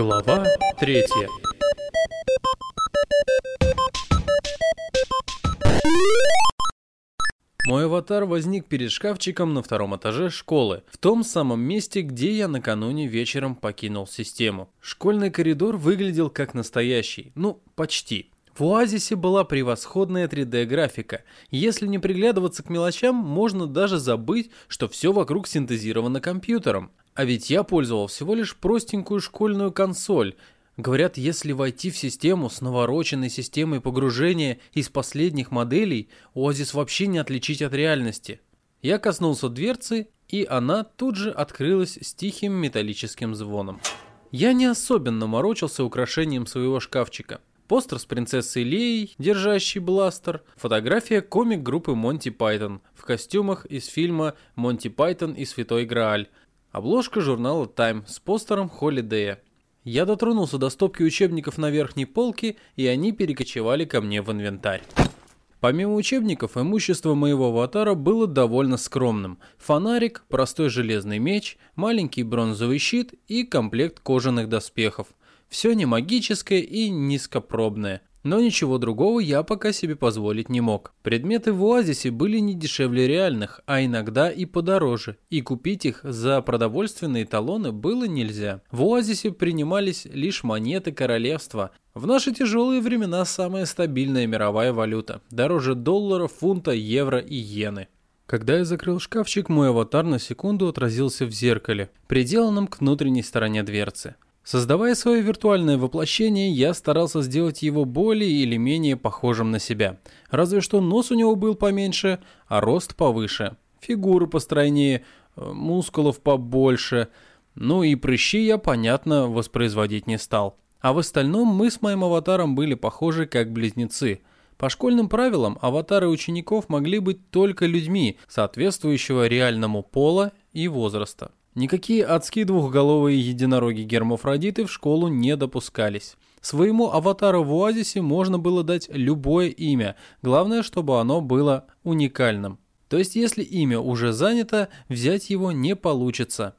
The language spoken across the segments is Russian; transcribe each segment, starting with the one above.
Глава третья. Мой аватар возник перед шкафчиком на втором этаже школы, в том самом месте, где я накануне вечером покинул систему. Школьный коридор выглядел как настоящий, ну, почти. В Оазисе была превосходная 3D-графика. Если не приглядываться к мелочам, можно даже забыть, что все вокруг синтезировано компьютером. А ведь я пользовал всего лишь простенькую школьную консоль. Говорят, если войти в систему с навороченной системой погружения из последних моделей, Оазис вообще не отличить от реальности. Я коснулся дверцы, и она тут же открылась с тихим металлическим звоном. Я не особенно морочился украшением своего шкафчика. Постер с принцессой Леей, держащий бластер, фотография комик группы Монти Пайтон в костюмах из фильма «Монти Пайтон и Святой Грааль», обложка журнала Time с постером Холидея. Я дотронулся до стопки учебников на верхней полке, и они перекочевали ко мне в инвентарь. Помимо учебников, имущество моего аватара было довольно скромным. Фонарик, простой железный меч, маленький бронзовый щит и комплект кожаных доспехов. Все не магическое и низкопробное. Но ничего другого я пока себе позволить не мог. Предметы в Оазисе были не дешевле реальных, а иногда и подороже, и купить их за продовольственные талоны было нельзя. В Оазисе принимались лишь монеты королевства. В наши тяжелые времена самая стабильная мировая валюта, дороже доллара, фунта, евро и иены. Когда я закрыл шкафчик, мой аватар на секунду отразился в зеркале, приделанном к внутренней стороне дверцы. Создавая свое виртуальное воплощение, я старался сделать его более или менее похожим на себя. Разве что нос у него был поменьше, а рост повыше. Фигуры постройнее, э, мускулов побольше. Ну и прыщи я, понятно, воспроизводить не стал. А в остальном мы с моим аватаром были похожи как близнецы. По школьным правилам аватары учеников могли быть только людьми, соответствующего реальному пола и возраста. Никакие адские двухголовые единороги-гермафродиты в школу не допускались. Своему аватару в Оазисе можно было дать любое имя, главное, чтобы оно было уникальным. То есть, если имя уже занято, взять его не получится.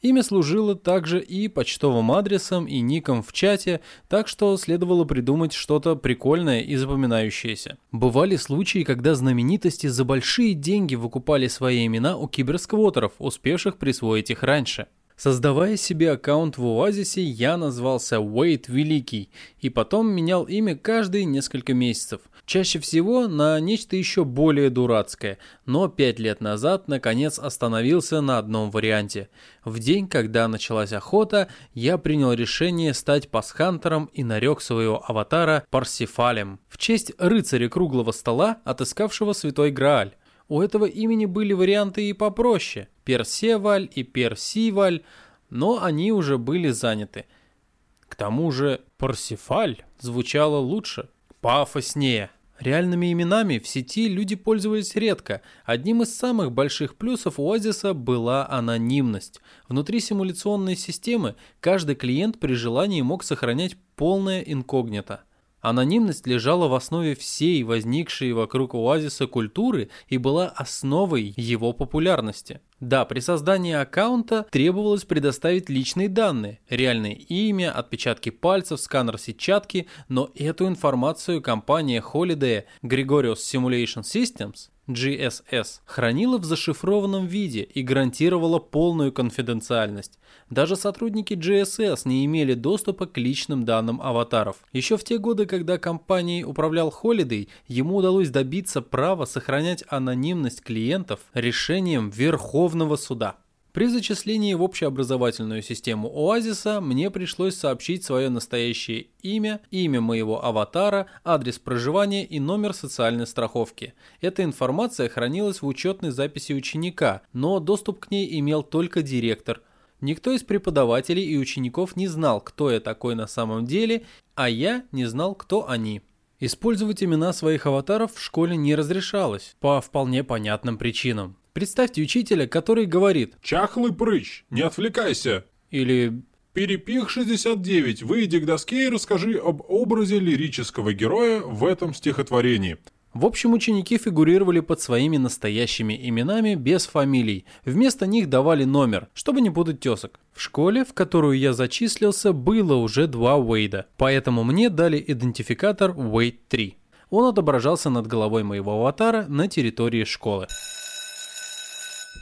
Имя служило также и почтовым адресом, и ником в чате, так что следовало придумать что-то прикольное и запоминающееся. Бывали случаи, когда знаменитости за большие деньги выкупали свои имена у киберсквотеров, успевших присвоить их раньше. Создавая себе аккаунт в Оазисе, я назвался Уэйт Великий и потом менял имя каждые несколько месяцев. Чаще всего на нечто еще более дурацкое, но пять лет назад наконец остановился на одном варианте. В день, когда началась охота, я принял решение стать пасхантером и нарек своего аватара Парсифалем в честь рыцаря круглого стола, отыскавшего святой Грааль. У этого имени были варианты и попроще – Персеваль и Персиваль, но они уже были заняты. К тому же Парсифаль звучало лучше, пафоснее. Реальными именами в сети люди пользовались редко. Одним из самых больших плюсов Оазиса была анонимность. Внутри симуляционной системы каждый клиент при желании мог сохранять полное инкогнито. Анонимность лежала в основе всей возникшей вокруг оазиса культуры и была основой его популярности. Да, при создании аккаунта требовалось предоставить личные данные, реальное имя, отпечатки пальцев, сканер сетчатки, но эту информацию компания Holiday Gregorius Simulation Systems GSS хранила в зашифрованном виде и гарантировала полную конфиденциальность. Даже сотрудники GSS не имели доступа к личным данным аватаров. Еще в те годы, когда компанией управлял Holiday, ему удалось добиться права сохранять анонимность клиентов решением Верховного суда. При зачислении в общеобразовательную систему Оазиса мне пришлось сообщить свое настоящее имя, имя моего аватара, адрес проживания и номер социальной страховки. Эта информация хранилась в учетной записи ученика, но доступ к ней имел только директор. Никто из преподавателей и учеников не знал, кто я такой на самом деле, а я не знал, кто они. Использовать имена своих аватаров в школе не разрешалось, по вполне понятным причинам. Представьте учителя, который говорит «Чахлый прыщ, не отвлекайся!» или «Перепих 69, выйди к доске и расскажи об образе лирического героя в этом стихотворении». В общем, ученики фигурировали под своими настоящими именами без фамилий. Вместо них давали номер, чтобы не путать тесок. В школе, в которую я зачислился, было уже два Уэйда, поэтому мне дали идентификатор Уэйд 3. Он отображался над головой моего аватара на территории школы.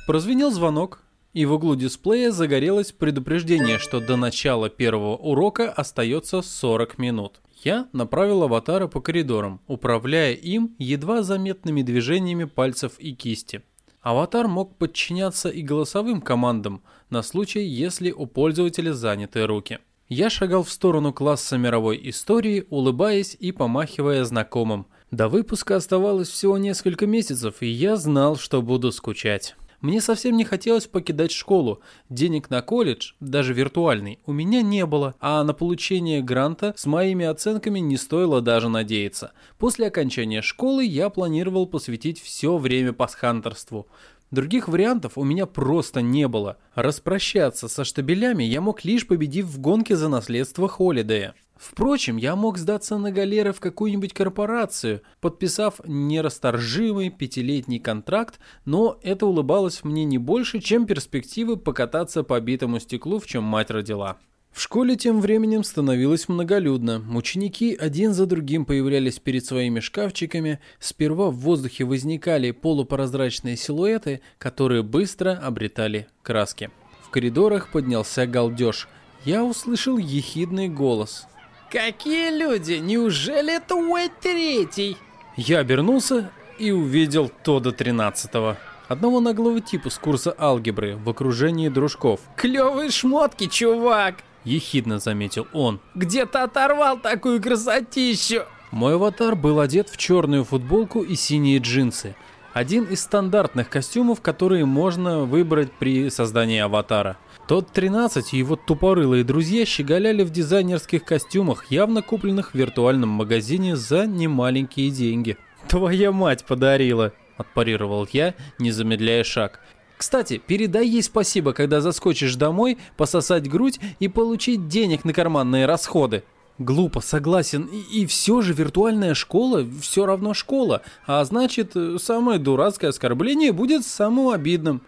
Прозвенел звонок, и в углу дисплея загорелось предупреждение, что до начала первого урока остается 40 минут. Я направил аватара по коридорам, управляя им едва заметными движениями пальцев и кисти. Аватар мог подчиняться и голосовым командам на случай, если у пользователя заняты руки. Я шагал в сторону класса мировой истории, улыбаясь и помахивая знакомым. До выпуска оставалось всего несколько месяцев, и я знал, что буду скучать. Мне совсем не хотелось покидать школу. Денег на колледж, даже виртуальный, у меня не было, а на получение гранта с моими оценками не стоило даже надеяться. После окончания школы я планировал посвятить все время пасхантерству. Других вариантов у меня просто не было. Распрощаться со штабелями я мог лишь победив в гонке за наследство Холидея. Впрочем, я мог сдаться на галеры в какую-нибудь корпорацию, подписав нерасторжимый пятилетний контракт, но это улыбалось мне не больше, чем перспективы покататься по битому стеклу, в чем мать родила. В школе тем временем становилось многолюдно. Ученики один за другим появлялись перед своими шкафчиками. Сперва в воздухе возникали полупрозрачные силуэты, которые быстро обретали краски. В коридорах поднялся галдеж. Я услышал ехидный голос. Какие люди? Неужели это Уэйд Третий? Я обернулся и увидел Тода 13-го. Одного наглого типа с курса алгебры в окружении дружков. Клевые шмотки, чувак! Ехидно заметил он. Где-то оторвал такую красотищу! Мой аватар был одет в черную футболку и синие джинсы. Один из стандартных костюмов, которые можно выбрать при создании аватара. Тот 13 и его тупорылые друзья щеголяли в дизайнерских костюмах, явно купленных в виртуальном магазине за немаленькие деньги. «Твоя мать подарила!» – отпарировал я, не замедляя шаг. «Кстати, передай ей спасибо, когда заскочишь домой, пососать грудь и получить денег на карманные расходы». Глупо, согласен. И, и все же виртуальная школа все равно школа, а значит, самое дурацкое оскорбление будет самым обидным.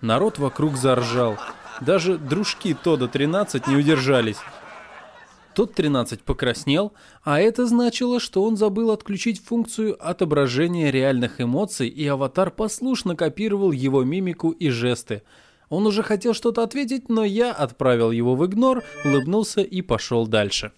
Народ вокруг заржал. Даже дружки Тода 13 не удержались. Тот 13 покраснел, а это значило, что он забыл отключить функцию отображения реальных эмоций, и аватар послушно копировал его мимику и жесты. Он уже хотел что-то ответить, но я отправил его в игнор, улыбнулся и пошел дальше.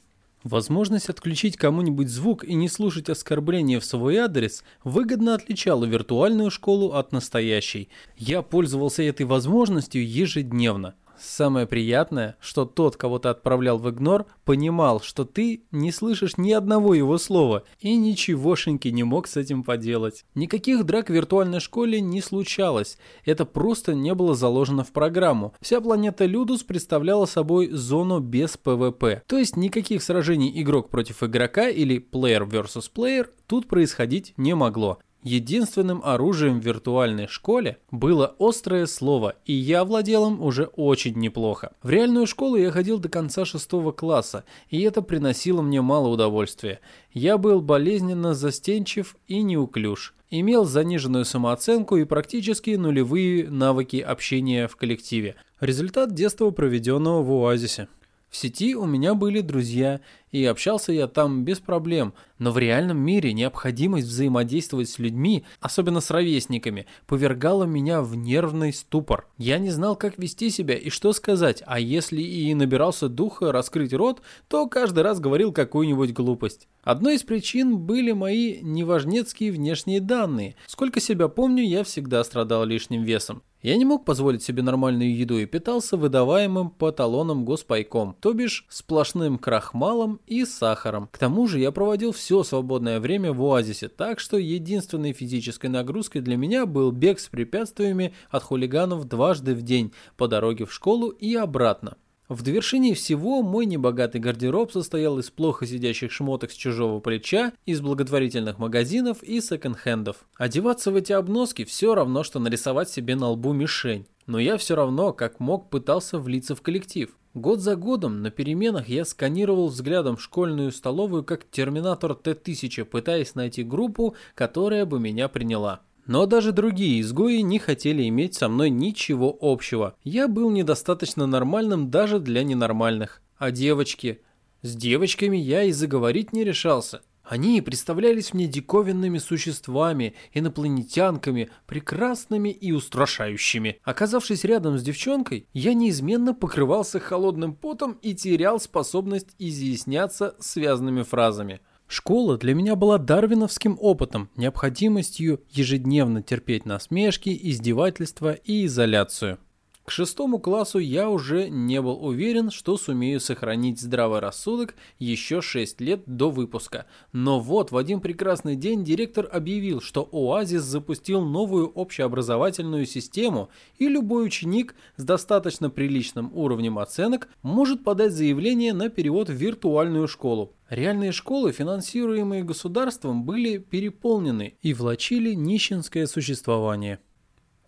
Возможность отключить кому-нибудь звук и не слушать оскорбления в свой адрес выгодно отличала виртуальную школу от настоящей. Я пользовался этой возможностью ежедневно. Самое приятное, что тот, кого ты отправлял в игнор, понимал, что ты не слышишь ни одного его слова и ничегошеньки не мог с этим поделать. Никаких драк в виртуальной школе не случалось, это просто не было заложено в программу. Вся планета Людус представляла собой зону без ПВП, то есть никаких сражений игрок против игрока или player versus player тут происходить не могло. Единственным оружием в виртуальной школе было острое слово, и я владел им уже очень неплохо. В реальную школу я ходил до конца шестого класса, и это приносило мне мало удовольствия. Я был болезненно застенчив и неуклюж. Имел заниженную самооценку и практически нулевые навыки общения в коллективе. Результат детства, проведенного в оазисе. В сети у меня были друзья, и общался я там без проблем, но в реальном мире необходимость взаимодействовать с людьми, особенно с ровесниками, повергала меня в нервный ступор. Я не знал, как вести себя и что сказать, а если и набирался духа раскрыть рот, то каждый раз говорил какую-нибудь глупость. Одной из причин были мои неважнецкие внешние данные. Сколько себя помню, я всегда страдал лишним весом. Я не мог позволить себе нормальную еду и питался выдаваемым по талонам госпайком, то бишь сплошным крахмалом и сахаром. К тому же я проводил все свободное время в оазисе, так что единственной физической нагрузкой для меня был бег с препятствиями от хулиганов дважды в день по дороге в школу и обратно. В довершении всего мой небогатый гардероб состоял из плохо сидящих шмоток с чужого плеча, из благотворительных магазинов и секонд-хендов. Одеваться в эти обноски все равно, что нарисовать себе на лбу мишень. Но я все равно, как мог, пытался влиться в коллектив. Год за годом на переменах я сканировал взглядом школьную столовую как терминатор Т-1000, пытаясь найти группу, которая бы меня приняла. Но даже другие изгои не хотели иметь со мной ничего общего. Я был недостаточно нормальным даже для ненормальных. А девочки? С девочками я и заговорить не решался. Они представлялись мне диковинными существами, инопланетянками, прекрасными и устрашающими. Оказавшись рядом с девчонкой, я неизменно покрывался холодным потом и терял способность изъясняться связанными фразами. Школа для меня была дарвиновским опытом, необходимостью ежедневно терпеть насмешки, издевательства и изоляцию. К шестому классу я уже не был уверен, что сумею сохранить здравый рассудок еще 6 лет до выпуска. Но вот в один прекрасный день директор объявил, что Оазис запустил новую общеобразовательную систему, и любой ученик с достаточно приличным уровнем оценок может подать заявление на перевод в виртуальную школу. Реальные школы, финансируемые государством, были переполнены и влачили нищенское существование.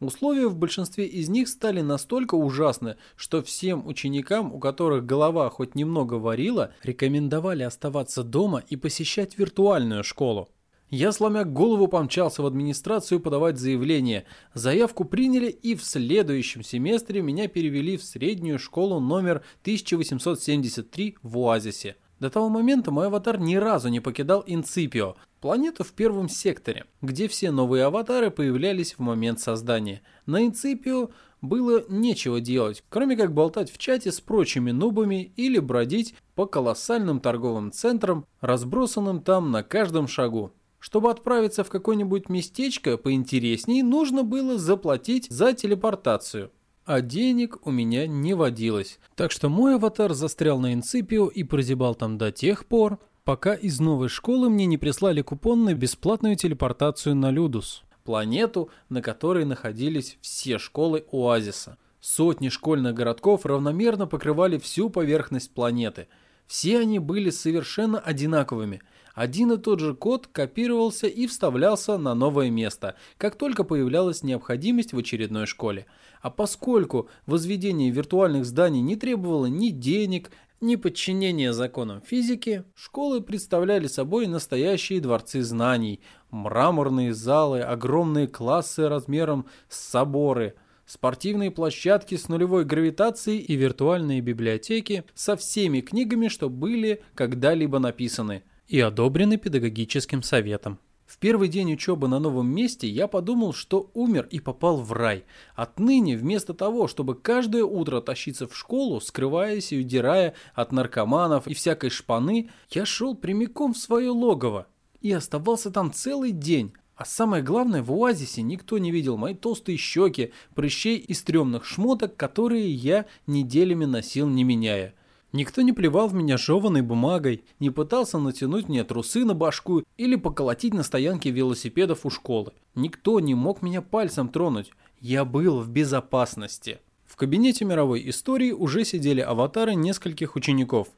Условия в большинстве из них стали настолько ужасны, что всем ученикам, у которых голова хоть немного варила, рекомендовали оставаться дома и посещать виртуальную школу. Я, сломя голову, помчался в администрацию подавать заявление. Заявку приняли и в следующем семестре меня перевели в среднюю школу номер 1873 в Оазисе. До того момента мой аватар ни разу не покидал Инципио, планету в первом секторе, где все новые аватары появлялись в момент создания. На Инципио было нечего делать, кроме как болтать в чате с прочими нубами или бродить по колоссальным торговым центрам, разбросанным там на каждом шагу. Чтобы отправиться в какое-нибудь местечко поинтересней, нужно было заплатить за телепортацию а денег у меня не водилось. Так что мой аватар застрял на Инципио и прозябал там до тех пор, пока из новой школы мне не прислали купон на бесплатную телепортацию на Людус, планету, на которой находились все школы Оазиса. Сотни школьных городков равномерно покрывали всю поверхность планеты. Все они были совершенно одинаковыми – один и тот же код копировался и вставлялся на новое место, как только появлялась необходимость в очередной школе. А поскольку возведение виртуальных зданий не требовало ни денег, ни подчинения законам физики, школы представляли собой настоящие дворцы знаний, мраморные залы, огромные классы размером с соборы – спортивные площадки с нулевой гравитацией и виртуальные библиотеки со всеми книгами, что были когда-либо написаны и одобрены педагогическим советом. В первый день учебы на новом месте я подумал, что умер и попал в рай. Отныне, вместо того, чтобы каждое утро тащиться в школу, скрываясь и удирая от наркоманов и всякой шпаны, я шел прямиком в свое логово и оставался там целый день. А самое главное, в оазисе никто не видел мои толстые щеки, прыщей и стрёмных шмоток, которые я неделями носил не меняя. Никто не плевал в меня жеванной бумагой, не пытался натянуть мне трусы на башку или поколотить на стоянке велосипедов у школы. Никто не мог меня пальцем тронуть. Я был в безопасности. В кабинете мировой истории уже сидели аватары нескольких учеников,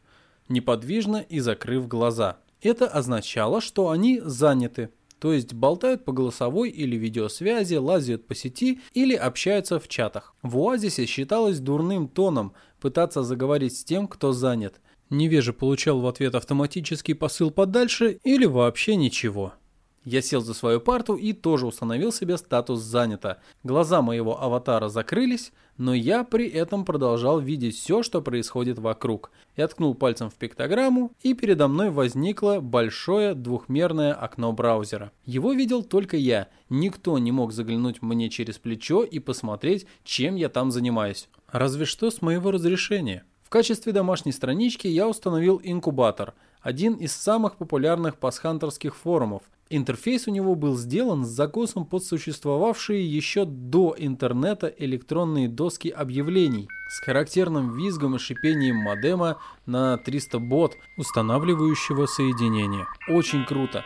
неподвижно и закрыв глаза. Это означало, что они заняты, то есть болтают по голосовой или видеосвязи, лазят по сети или общаются в чатах. В Оазисе считалось дурным тоном пытаться заговорить с тем, кто занят. Невежа получал в ответ автоматический посыл подальше или вообще ничего. Я сел за свою парту и тоже установил себе статус «занято». Глаза моего аватара закрылись, но я при этом продолжал видеть все, что происходит вокруг. Я ткнул пальцем в пиктограмму, и передо мной возникло большое двухмерное окно браузера. Его видел только я. Никто не мог заглянуть мне через плечо и посмотреть, чем я там занимаюсь. Разве что с моего разрешения. В качестве домашней странички я установил инкубатор, один из самых популярных пасхантерских форумов, Интерфейс у него был сделан с закосом под существовавшие еще до интернета электронные доски объявлений с характерным визгом и шипением модема на 300 бот, устанавливающего соединение. Очень круто.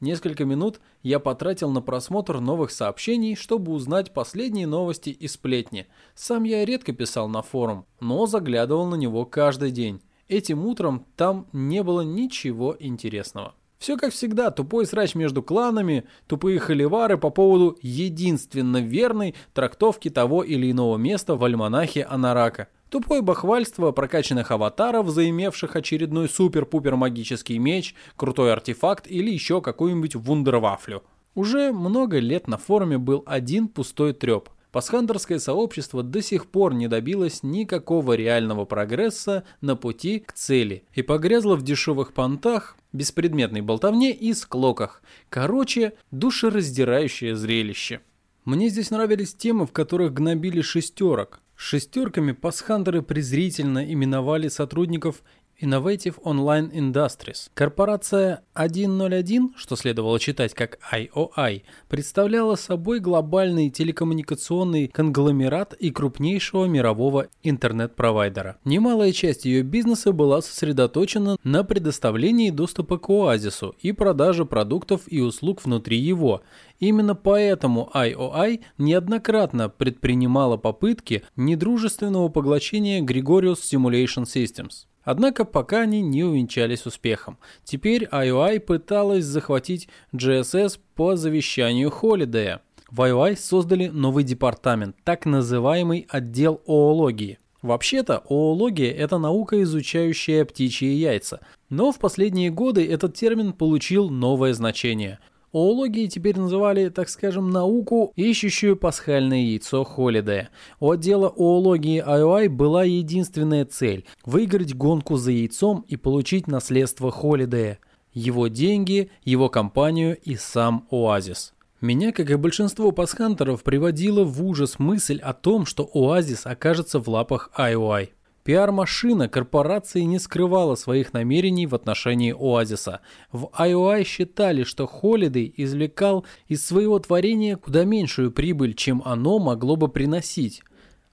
Несколько минут я потратил на просмотр новых сообщений, чтобы узнать последние новости и сплетни. Сам я редко писал на форум, но заглядывал на него каждый день. Этим утром там не было ничего интересного. Все как всегда, тупой срач между кланами, тупые холивары по поводу единственно верной трактовки того или иного места в альманахе Анарака. Тупое бахвальство прокачанных аватаров, заимевших очередной супер-пупер магический меч, крутой артефакт или еще какую-нибудь вундервафлю. Уже много лет на форуме был один пустой треп. Пасхантерское сообщество до сих пор не добилось никакого реального прогресса на пути к цели и погрязло в дешевых понтах, беспредметной болтовне и склоках. Короче, душераздирающее зрелище. Мне здесь нравились темы, в которых гнобили шестерок. Шестерками пасхантеры презрительно именовали сотрудников Innovative Online Industries. Корпорация 101, что следовало читать как IOI, представляла собой глобальный телекоммуникационный конгломерат и крупнейшего мирового интернет-провайдера. Немалая часть ее бизнеса была сосредоточена на предоставлении доступа к оазису и продаже продуктов и услуг внутри его. Именно поэтому IOI неоднократно предпринимала попытки недружественного поглощения Gregorius Simulation Systems. Однако пока они не увенчались успехом. Теперь IOI пыталась захватить GSS по завещанию Холидея. В IOI создали новый департамент, так называемый отдел оологии. Вообще-то, оология – это наука, изучающая птичьи яйца. Но в последние годы этот термин получил новое значение – Оологией теперь называли, так скажем, науку, ищущую пасхальное яйцо Холидея. У отдела оологии IOI была единственная цель – выиграть гонку за яйцом и получить наследство Холидея. Его деньги, его компанию и сам Оазис. Меня, как и большинство пасхантеров, приводила в ужас мысль о том, что Оазис окажется в лапах IOI. Пиар-машина корпорации не скрывала своих намерений в отношении Оазиса. В IOI считали, что Холидей извлекал из своего творения куда меньшую прибыль, чем оно могло бы приносить.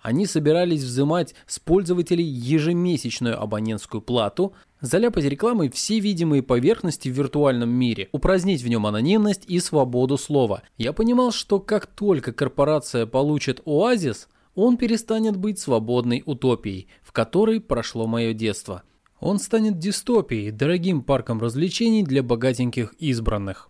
Они собирались взимать с пользователей ежемесячную абонентскую плату, заляпать рекламой все видимые поверхности в виртуальном мире, упразднить в нем анонимность и свободу слова. Я понимал, что как только корпорация получит Оазис – он перестанет быть свободной утопией, в которой прошло мое детство. Он станет дистопией, дорогим парком развлечений для богатеньких избранных.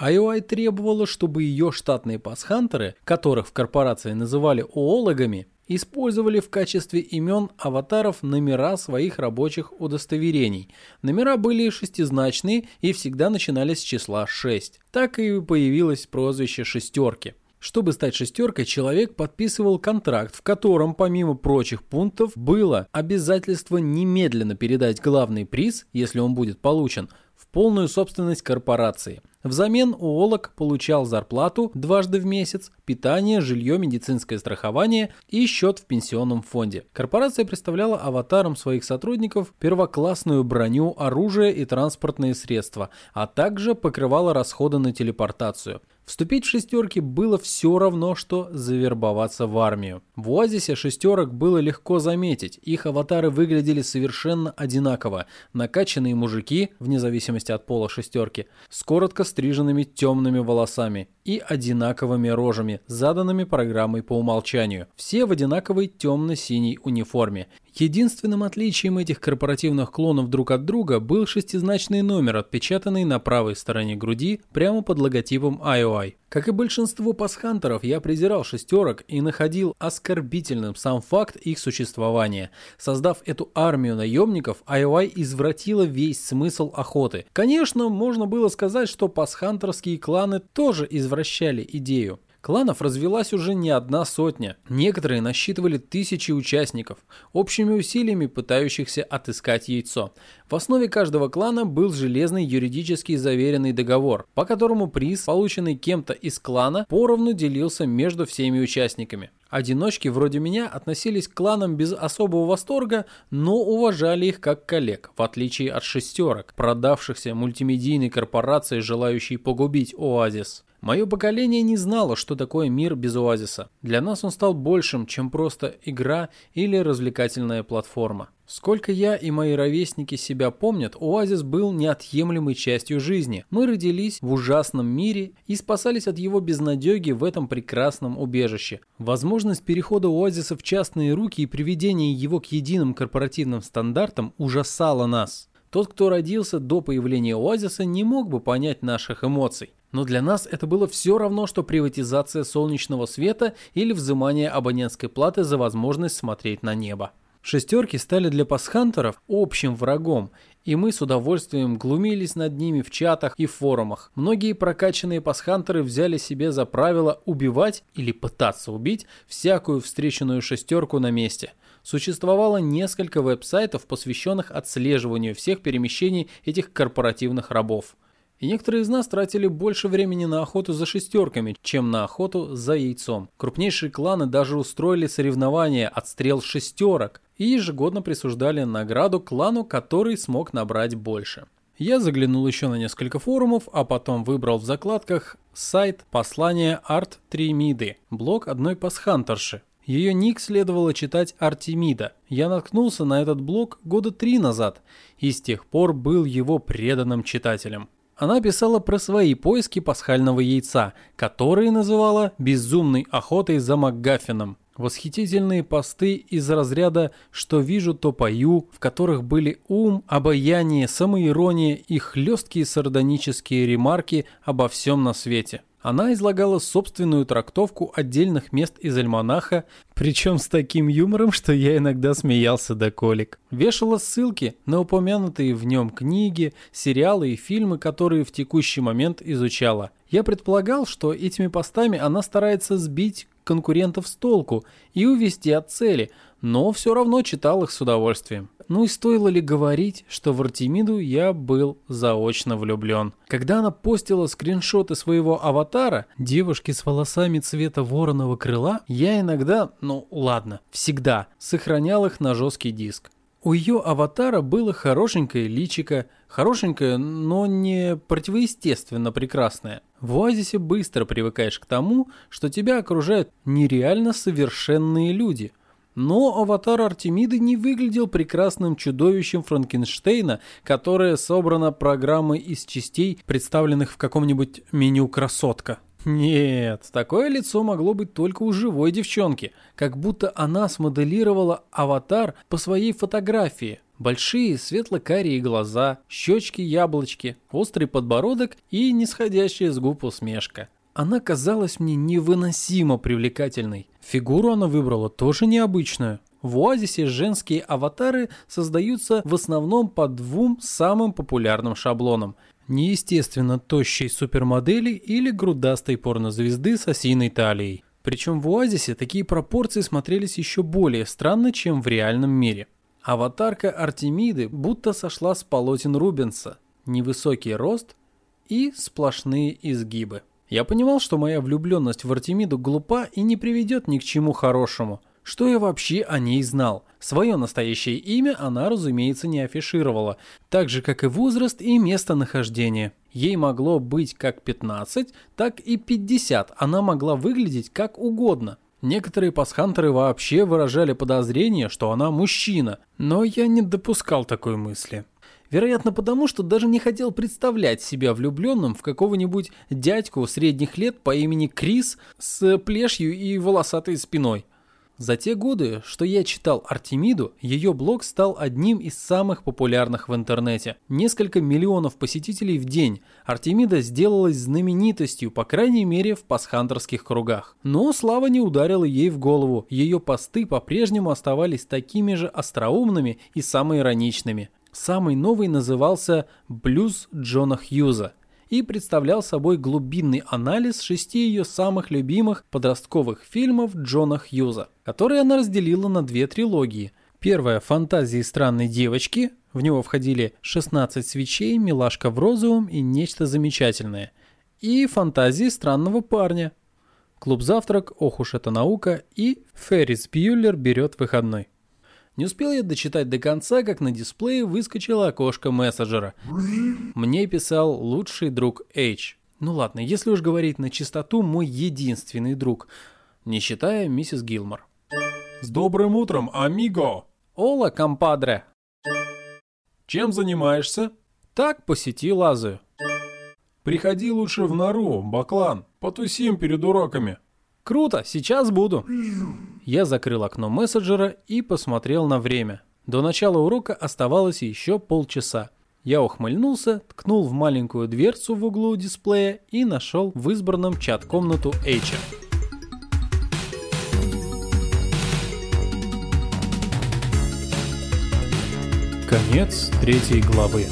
IOI требовала, чтобы ее штатные пасхантеры, которых в корпорации называли оологами, использовали в качестве имен аватаров номера своих рабочих удостоверений. Номера были шестизначные и всегда начинались с числа 6. Так и появилось прозвище «шестерки». Чтобы стать шестеркой, человек подписывал контракт, в котором, помимо прочих пунктов, было обязательство немедленно передать главный приз, если он будет получен, в полную собственность корпорации. Взамен УОЛОК получал зарплату дважды в месяц, питание, жилье, медицинское страхование и счет в пенсионном фонде. Корпорация представляла аватаром своих сотрудников первоклассную броню, оружие и транспортные средства, а также покрывала расходы на телепортацию. Вступить в шестерки было все равно, что завербоваться в армию. В оазисе шестерок было легко заметить, их аватары выглядели совершенно одинаково. Накачанные мужики, вне зависимости от пола шестерки, с коротко стриженными темными волосами и одинаковыми рожами, заданными программой по умолчанию. Все в одинаковой темно-синей униформе. Единственным отличием этих корпоративных клонов друг от друга был шестизначный номер, отпечатанный на правой стороне груди прямо под логотипом IOI. Как и большинство пасхантеров, я презирал шестерок и находил оскорбительным сам факт их существования. Создав эту армию наемников, IOI извратила весь смысл охоты. Конечно, можно было сказать, что пасхантерские кланы тоже извращали идею. Кланов развелась уже не одна сотня. Некоторые насчитывали тысячи участников, общими усилиями пытающихся отыскать яйцо. В основе каждого клана был железный юридически заверенный договор, по которому приз, полученный кем-то из клана, поровну делился между всеми участниками. Одиночки вроде меня относились к кланам без особого восторга, но уважали их как коллег, в отличие от шестерок, продавшихся мультимедийной корпорации, желающей погубить Оазис. Мое поколение не знало, что такое мир без оазиса. Для нас он стал большим, чем просто игра или развлекательная платформа. Сколько я и мои ровесники себя помнят, оазис был неотъемлемой частью жизни. Мы родились в ужасном мире и спасались от его безнадеги в этом прекрасном убежище. Возможность перехода оазиса в частные руки и приведения его к единым корпоративным стандартам ужасала нас. Тот, кто родился до появления оазиса, не мог бы понять наших эмоций. Но для нас это было все равно, что приватизация солнечного света или взимание абонентской платы за возможность смотреть на небо. Шестерки стали для пасхантеров общим врагом, и мы с удовольствием глумились над ними в чатах и форумах. Многие прокачанные пасхантеры взяли себе за правило убивать или пытаться убить всякую встреченную шестерку на месте. Существовало несколько веб-сайтов, посвященных отслеживанию всех перемещений этих корпоративных рабов. И некоторые из нас тратили больше времени на охоту за шестерками, чем на охоту за яйцом. Крупнейшие кланы даже устроили соревнования отстрел шестерок и ежегодно присуждали награду клану, который смог набрать больше. Я заглянул еще на несколько форумов, а потом выбрал в закладках сайт послания Арт Тримиды, блог одной пасхантерши. Ее ник следовало читать Артемида. Я наткнулся на этот блог года три назад и с тех пор был его преданным читателем. Она писала про свои поиски пасхального яйца, которые называла «безумной охотой за МакГаффином». Восхитительные посты из разряда «что вижу, то пою», в которых были ум, обаяние, самоирония и хлесткие сардонические ремарки обо всем на свете. Она излагала собственную трактовку отдельных мест из альманаха, причем с таким юмором, что я иногда смеялся до колик. Вешала ссылки на упомянутые в нем книги, сериалы и фильмы, которые в текущий момент изучала. Я предполагал, что этими постами она старается сбить конкурентов с толку и увести от цели, но все равно читал их с удовольствием. Ну и стоило ли говорить, что в Артемиду я был заочно влюблен. Когда она постила скриншоты своего аватара, девушки с волосами цвета вороного крыла, я иногда, ну ладно, всегда, сохранял их на жесткий диск. У ее аватара было хорошенькое личико, хорошенькое, но не противоестественно прекрасное. В Оазисе быстро привыкаешь к тому, что тебя окружают нереально совершенные люди – но аватар Артемиды не выглядел прекрасным чудовищем Франкенштейна, которое собрано программой из частей, представленных в каком-нибудь меню «Красотка». Нет, такое лицо могло быть только у живой девчонки, как будто она смоделировала аватар по своей фотографии. Большие светло-карие глаза, щечки-яблочки, острый подбородок и нисходящая с губ усмешка. Она казалась мне невыносимо привлекательной. Фигуру она выбрала тоже необычную. В Оазисе женские аватары создаются в основном по двум самым популярным шаблонам. Неестественно тощей супермодели или грудастой порнозвезды с осиной талией. Причем в Оазисе такие пропорции смотрелись еще более странно, чем в реальном мире. Аватарка Артемиды будто сошла с полотен Рубенса. Невысокий рост и сплошные изгибы. Я понимал, что моя влюбленность в Артемиду глупа и не приведет ни к чему хорошему. Что я вообще о ней знал? Свое настоящее имя она, разумеется, не афишировала, так же, как и возраст и местонахождение. Ей могло быть как 15, так и 50, она могла выглядеть как угодно. Некоторые пасхантеры вообще выражали подозрение, что она мужчина, но я не допускал такой мысли. Вероятно, потому что даже не хотел представлять себя влюбленным в какого-нибудь дядьку средних лет по имени Крис с плешью и волосатой спиной. За те годы, что я читал Артемиду, ее блог стал одним из самых популярных в интернете. Несколько миллионов посетителей в день. Артемида сделалась знаменитостью, по крайней мере, в пасхантерских кругах. Но слава не ударила ей в голову. Ее посты по-прежнему оставались такими же остроумными и самоироничными. Самый новый назывался «Блюз Джона Хьюза» и представлял собой глубинный анализ шести ее самых любимых подростковых фильмов Джона Хьюза, которые она разделила на две трилогии. Первая «Фантазии странной девочки», в него входили «16 свечей», «Милашка в розовом» и «Нечто замечательное», и «Фантазии странного парня», «Клуб завтрак», «Ох уж эта наука» и «Феррис Бьюллер берет выходной». Не успел я дочитать до конца, как на дисплее выскочило окошко мессенджера. Мне писал лучший друг H. Ну ладно, если уж говорить на чистоту, мой единственный друг, не считая миссис Гилмор. С добрым утром, амиго! Ола, компадре! Чем занимаешься? Так, по сети лазаю. Приходи лучше в нору, Баклан, потусим перед уроками. Круто, сейчас буду. Я закрыл окно мессенджера и посмотрел на время. До начала урока оставалось еще полчаса. Я ухмыльнулся, ткнул в маленькую дверцу в углу дисплея и нашел в избранном чат-комнату Эйча. Конец третьей главы.